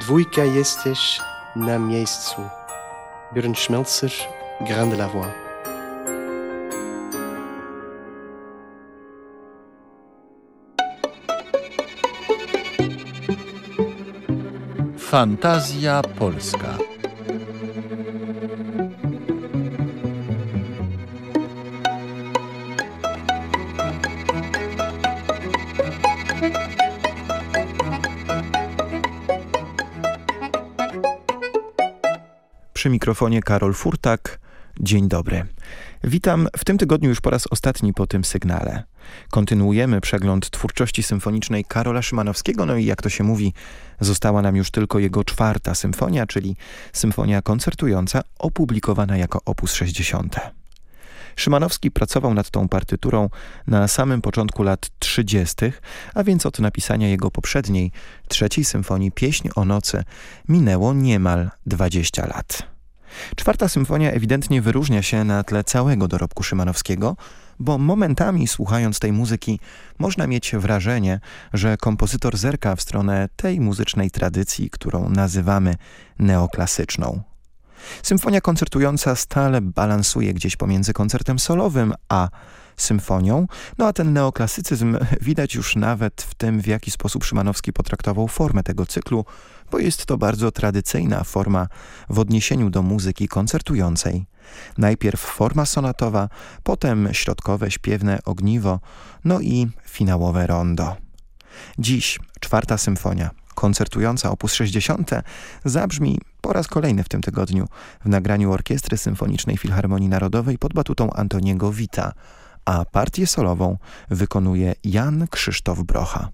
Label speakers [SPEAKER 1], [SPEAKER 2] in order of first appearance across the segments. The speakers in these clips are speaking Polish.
[SPEAKER 1] Dwójka jesteś na miejscu. Björn Schmelzer, Grande la Voix.
[SPEAKER 2] Fantazja Polska.
[SPEAKER 3] Przy mikrofonie Karol Furtak. Dzień dobry. Witam w tym tygodniu już po raz ostatni po tym sygnale. Kontynuujemy przegląd twórczości symfonicznej Karola Szymanowskiego, no i jak to się mówi, została nam już tylko jego czwarta symfonia, czyli symfonia koncertująca, opublikowana jako opus 60. Szymanowski pracował nad tą partyturą na samym początku lat 30., a więc od napisania jego poprzedniej, trzeciej symfonii Pieśń o nocy minęło niemal 20 lat. Czwarta symfonia ewidentnie wyróżnia się na tle całego dorobku Szymanowskiego, bo momentami słuchając tej muzyki można mieć wrażenie, że kompozytor zerka w stronę tej muzycznej tradycji, którą nazywamy neoklasyczną. Symfonia koncertująca stale balansuje gdzieś pomiędzy koncertem solowym a symfonią, no a ten neoklasycyzm widać już nawet w tym, w jaki sposób Szymanowski potraktował formę tego cyklu, bo jest to bardzo tradycyjna forma w odniesieniu do muzyki koncertującej. Najpierw forma sonatowa, potem środkowe, śpiewne ogniwo, no i finałowe rondo. Dziś czwarta symfonia, koncertująca op. 60 zabrzmi po raz kolejny w tym tygodniu w nagraniu Orkiestry Symfonicznej Filharmonii Narodowej pod batutą Antoniego Wita, a partię solową wykonuje Jan Krzysztof Brocha.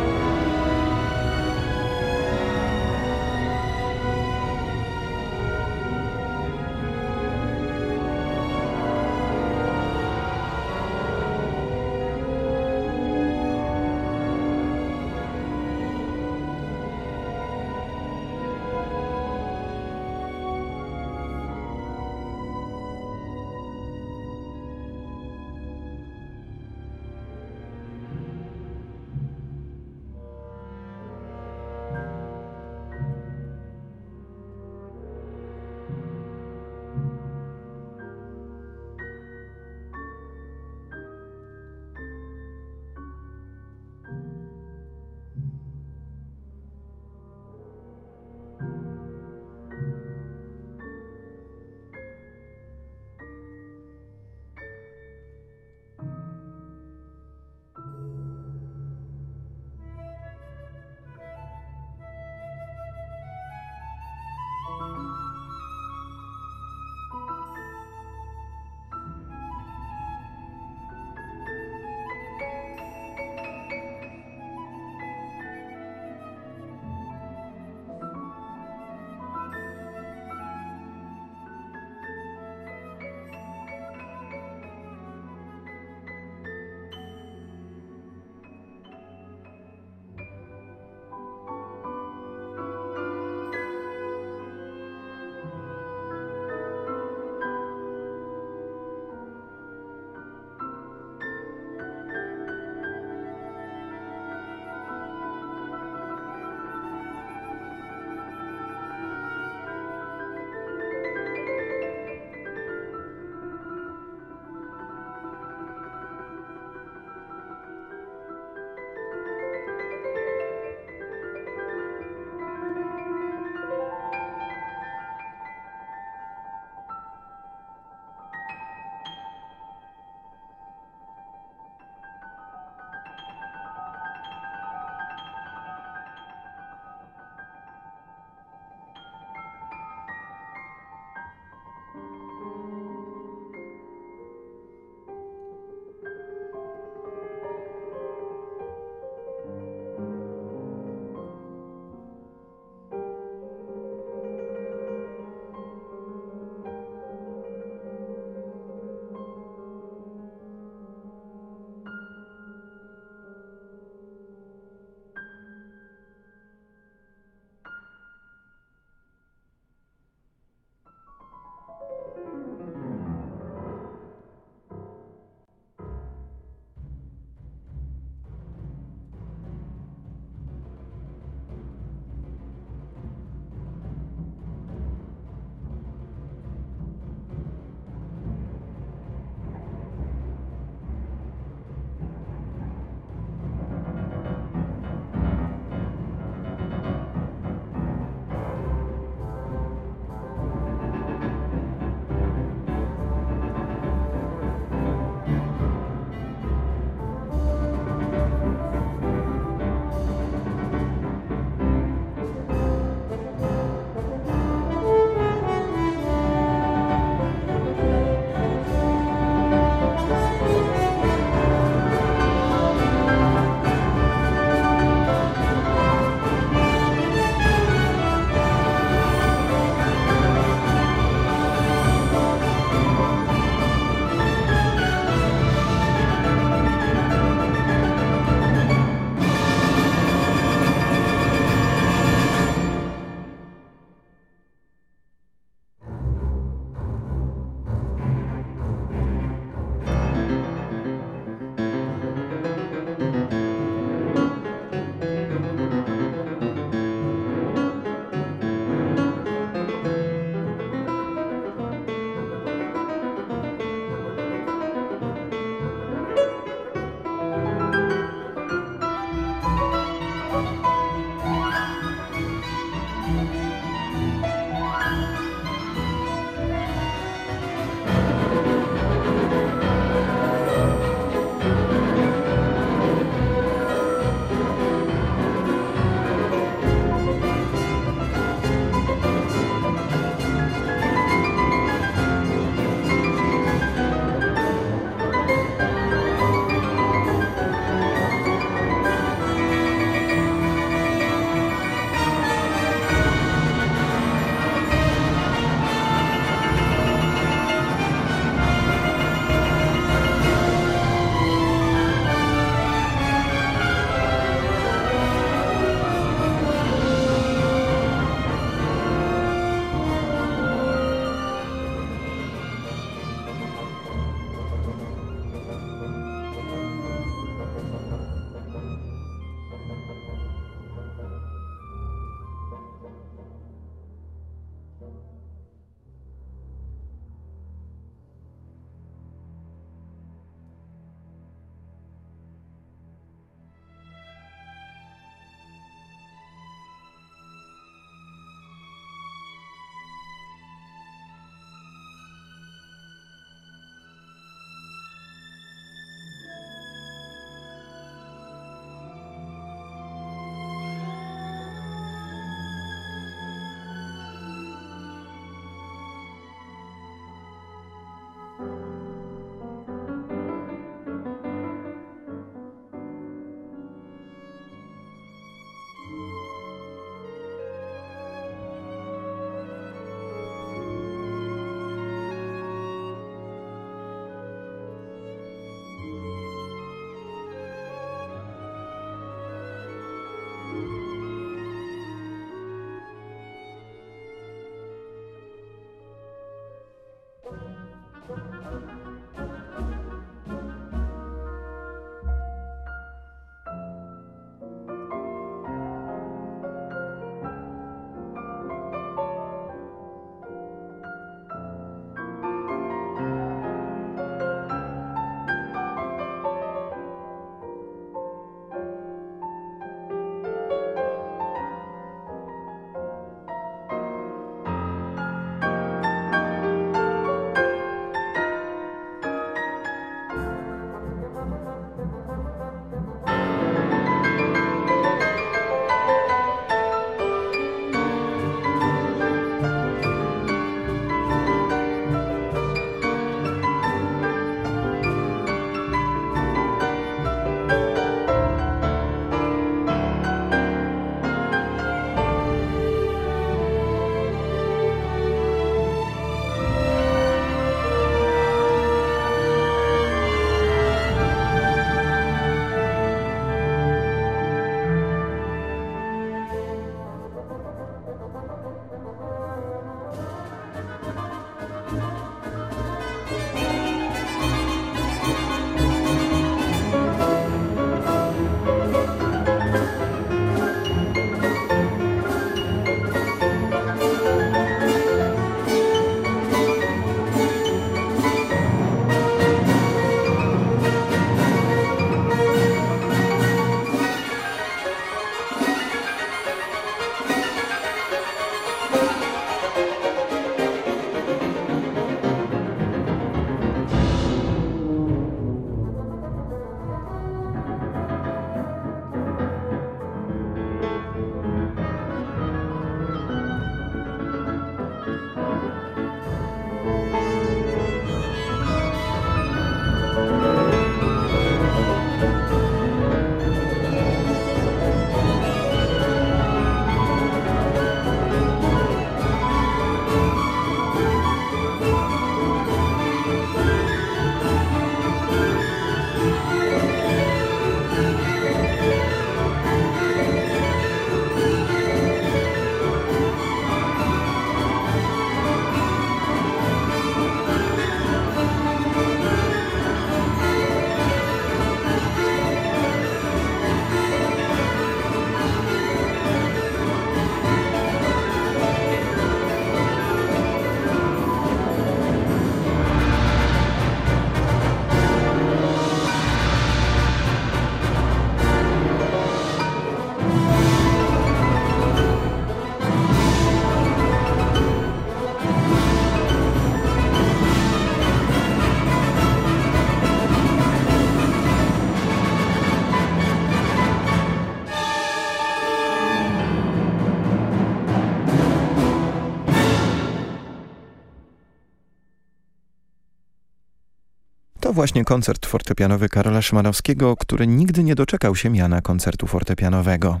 [SPEAKER 3] Właśnie koncert fortepianowy Karola Szymanowskiego, który nigdy nie doczekał się miana koncertu fortepianowego.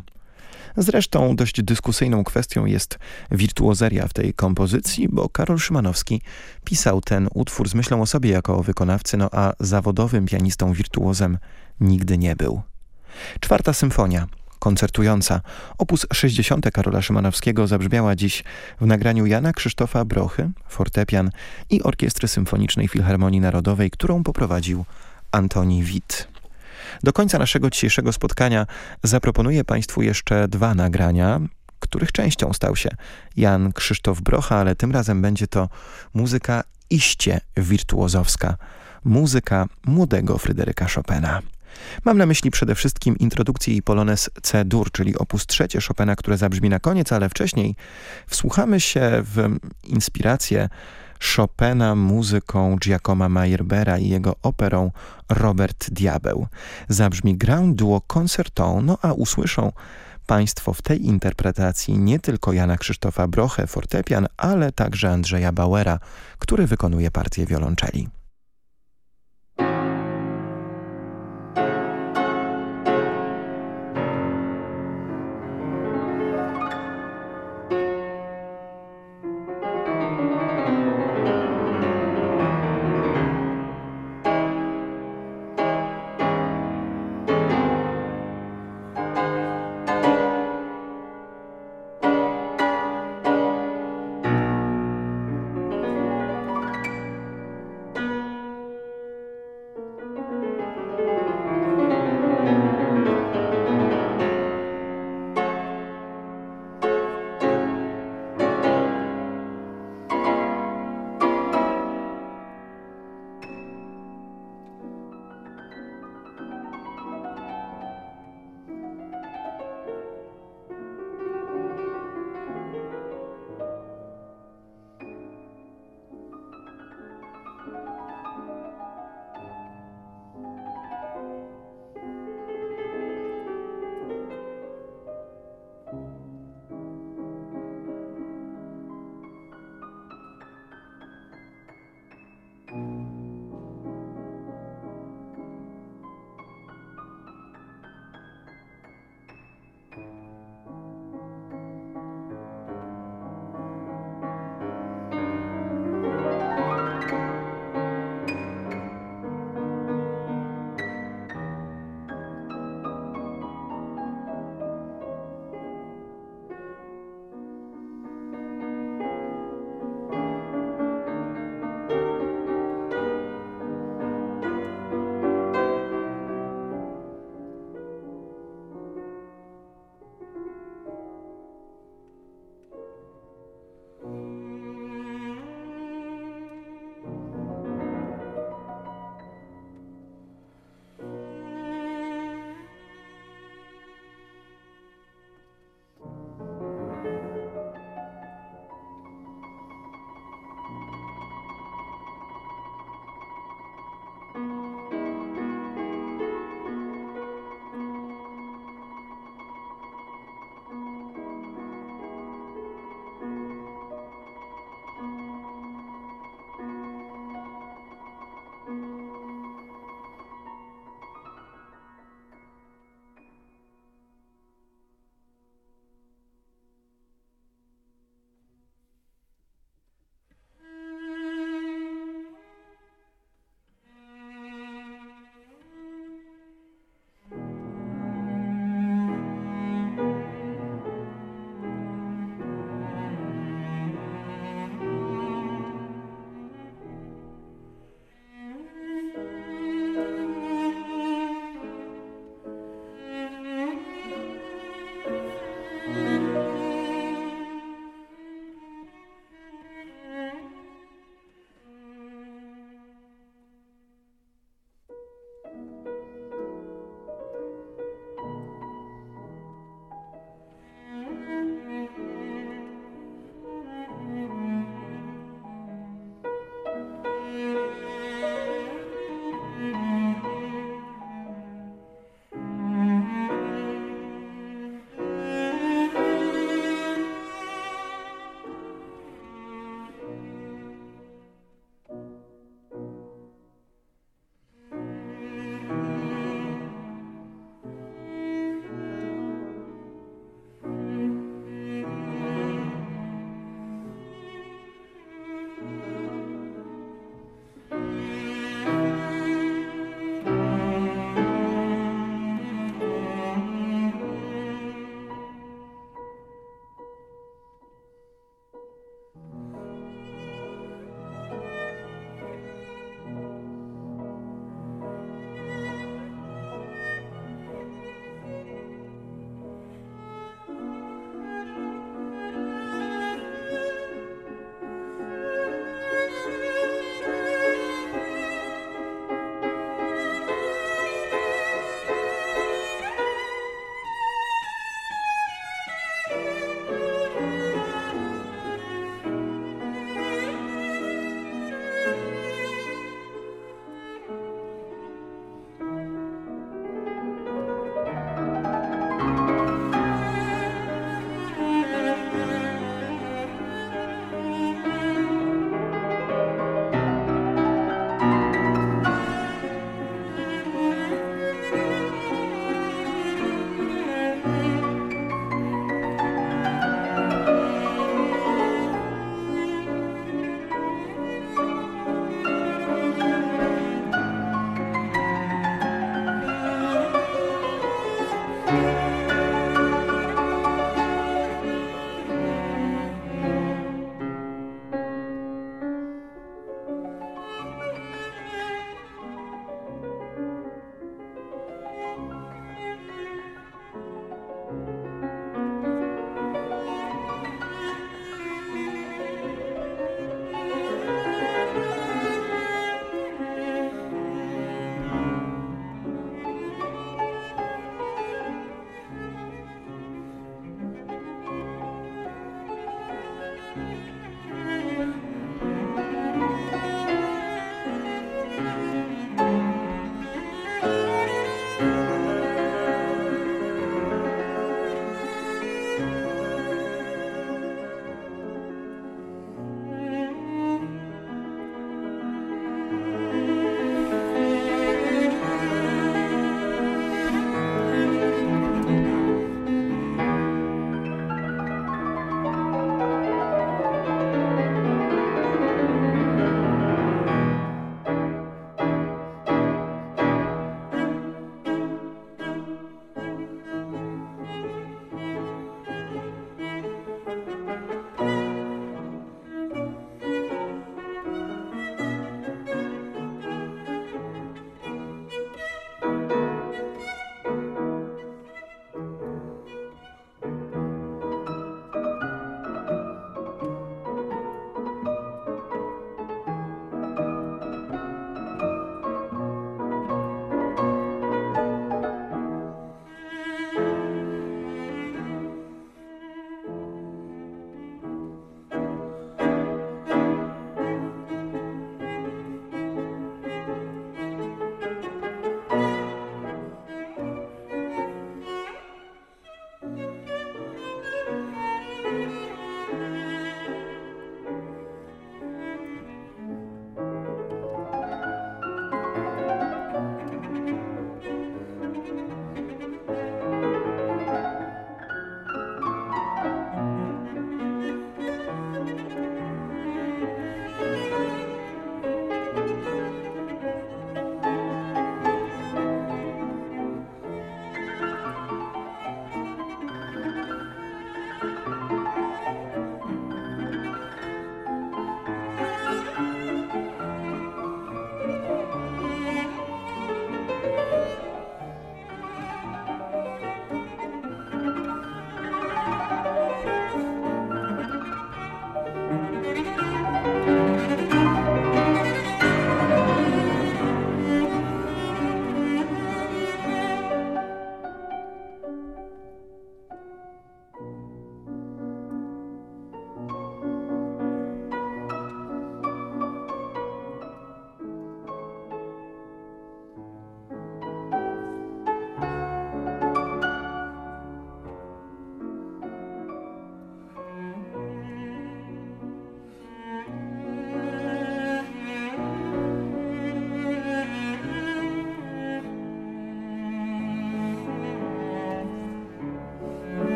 [SPEAKER 3] Zresztą dość dyskusyjną kwestią jest wirtuozeria w tej kompozycji, bo Karol Szymanowski pisał ten utwór z myślą o sobie jako o wykonawcy, no a zawodowym pianistą wirtuozem nigdy nie był. Czwarta symfonia, koncertująca, opus 60 Karola Szymanowskiego zabrzmiała dziś w nagraniu Jana Krzysztofa Brochy, fortepian i Orkiestry Symfonicznej Filharmonii Narodowej, którą poprowadził Antoni Witt. Do końca naszego dzisiejszego spotkania zaproponuję Państwu jeszcze dwa nagrania, których częścią stał się Jan Krzysztof Brocha, ale tym razem będzie to muzyka iście wirtuozowska, muzyka młodego Fryderyka Chopina. Mam na myśli przede wszystkim introdukcję i polones C-dur, czyli opus trzecie Chopina, które zabrzmi na koniec, ale wcześniej wsłuchamy się w inspirację Chopina muzyką Giacomo Meyerbeera i jego operą Robert Diabeł. Zabrzmi Grand Duo Concerto, no a usłyszą Państwo w tej interpretacji nie tylko Jana Krzysztofa Brochę, fortepian, ale także Andrzeja Bauera, który wykonuje partię wiolonczeli.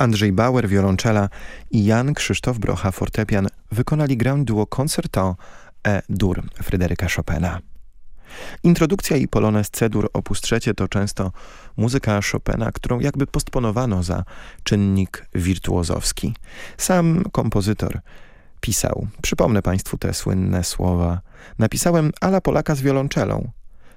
[SPEAKER 3] Andrzej Bauer, wiolonczela i Jan Krzysztof Brocha, fortepian wykonali grę duo Concerto E-dur Fryderyka Chopina. Introdukcja i polonez C-dur op. 3 to często muzyka Chopina, którą jakby postponowano za czynnik wirtuozowski. Sam kompozytor pisał, przypomnę Państwu te słynne słowa, napisałem ala Polaka z wiolonczelą.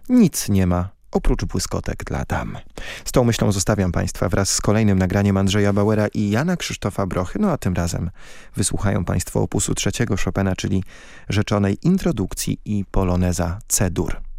[SPEAKER 3] Nic nie ma oprócz błyskotek dla dam. Z tą myślą zostawiam Państwa wraz z kolejnym nagraniem Andrzeja Bauera i Jana Krzysztofa Brochy, no a tym razem wysłuchają Państwo opusu trzeciego Chopina, czyli rzeczonej introdukcji i poloneza C-dur.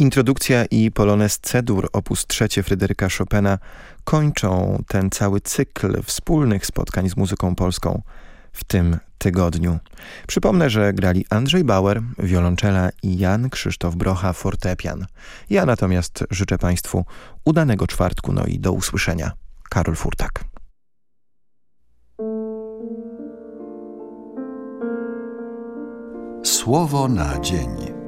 [SPEAKER 3] Introdukcja i Polones C-dur op. 3 Fryderyka Chopina kończą ten cały cykl wspólnych spotkań z muzyką polską w tym tygodniu. Przypomnę, że grali Andrzej Bauer, wiolonczela i Jan Krzysztof Brocha, fortepian. Ja natomiast życzę Państwu udanego czwartku, no i do usłyszenia. Karol Furtak.
[SPEAKER 2] Słowo na dzień.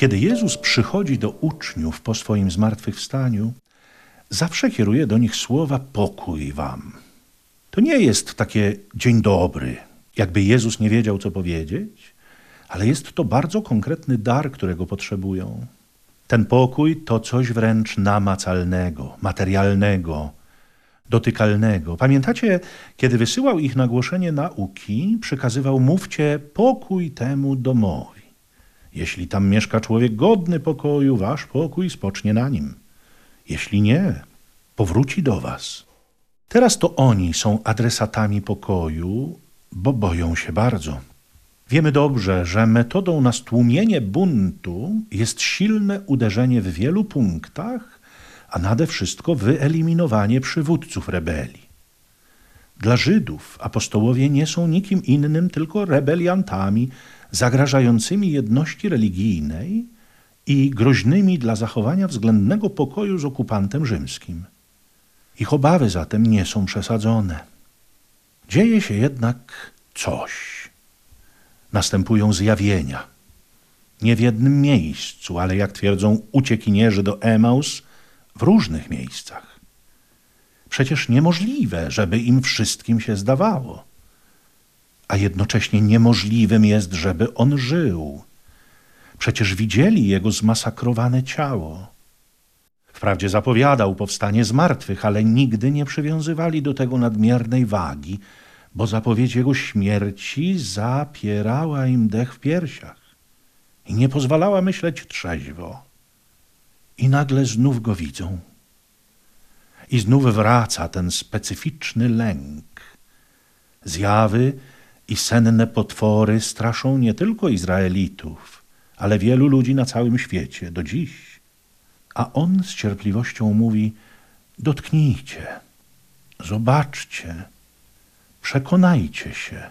[SPEAKER 4] Kiedy Jezus przychodzi do uczniów po swoim zmartwychwstaniu, zawsze kieruje do nich słowa pokój wam. To nie jest takie dzień dobry, jakby Jezus nie wiedział, co powiedzieć, ale jest to bardzo konkretny dar, którego potrzebują. Ten pokój to coś wręcz namacalnego, materialnego, dotykalnego. Pamiętacie, kiedy wysyłał ich na głoszenie nauki, przykazywał: Mówcie pokój temu domowi. Jeśli tam mieszka człowiek godny pokoju, wasz pokój spocznie na nim. Jeśli nie, powróci do was. Teraz to oni są adresatami pokoju, bo boją się bardzo. Wiemy dobrze, że metodą na stłumienie buntu jest silne uderzenie w wielu punktach, a nade wszystko wyeliminowanie przywódców rebelii. Dla Żydów apostołowie nie są nikim innym, tylko rebeliantami, zagrażającymi jedności religijnej i groźnymi dla zachowania względnego pokoju z okupantem rzymskim. Ich obawy zatem nie są przesadzone. Dzieje się jednak coś. Następują zjawienia. Nie w jednym miejscu, ale jak twierdzą uciekinierzy do Emaus, w różnych miejscach. Przecież niemożliwe, żeby im wszystkim się zdawało a jednocześnie niemożliwym jest, żeby on żył. Przecież widzieli jego zmasakrowane ciało. Wprawdzie zapowiadał powstanie z martwych, ale nigdy nie przywiązywali do tego nadmiernej wagi, bo zapowiedź jego śmierci zapierała im dech w piersiach i nie pozwalała myśleć trzeźwo. I nagle znów go widzą. I znów wraca ten specyficzny lęk. Zjawy, i senne potwory straszą nie tylko Izraelitów, ale wielu ludzi na całym świecie do dziś. A on z cierpliwością mówi: Dotknijcie, zobaczcie, przekonajcie się,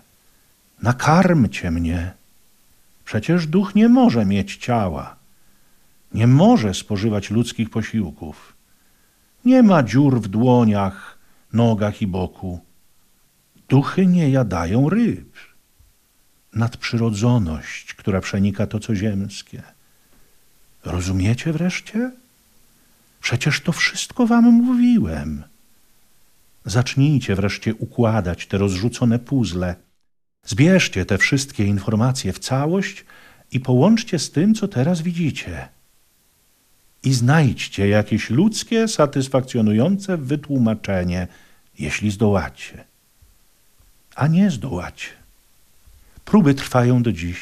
[SPEAKER 4] nakarmcie mnie. Przecież duch nie może mieć ciała, nie może spożywać ludzkich posiłków. Nie ma dziur w dłoniach, nogach i boku Duchy nie jadają ryb. Nadprzyrodzoność, która przenika to, co ziemskie. Rozumiecie wreszcie? Przecież to wszystko wam mówiłem. Zacznijcie wreszcie układać te rozrzucone puzzle. Zbierzcie te wszystkie informacje w całość i połączcie z tym, co teraz widzicie. I znajdźcie jakieś ludzkie, satysfakcjonujące wytłumaczenie, jeśli zdołacie a nie zdołać. Próby trwają do dziś.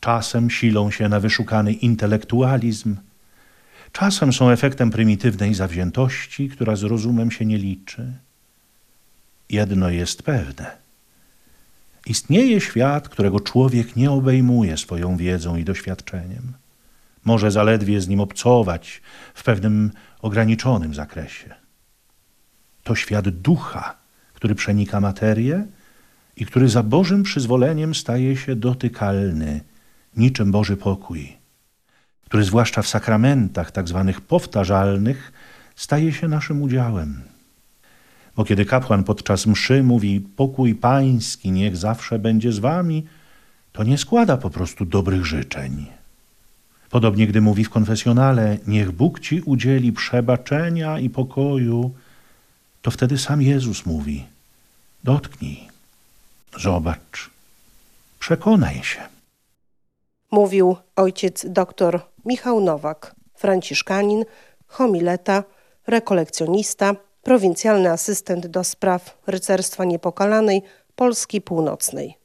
[SPEAKER 4] Czasem silą się na wyszukany intelektualizm, czasem są efektem prymitywnej zawziętości, która z rozumem się nie liczy. Jedno jest pewne. Istnieje świat, którego człowiek nie obejmuje swoją wiedzą i doświadczeniem. Może zaledwie z nim obcować w pewnym ograniczonym zakresie. To świat ducha, który przenika materię i który za Bożym przyzwoleniem staje się dotykalny, niczym Boży pokój, który zwłaszcza w sakramentach tak zwanych powtarzalnych staje się naszym udziałem. Bo kiedy kapłan podczas mszy mówi pokój pański niech zawsze będzie z wami, to nie składa po prostu dobrych życzeń. Podobnie gdy mówi w konfesjonale niech Bóg ci udzieli przebaczenia i pokoju, to wtedy sam Jezus mówi Dotknij, zobacz, przekonaj się.
[SPEAKER 5] Mówił ojciec dr Michał Nowak, franciszkanin, homileta, rekolekcjonista, prowincjalny asystent do spraw rycerstwa niepokalanej Polski Północnej.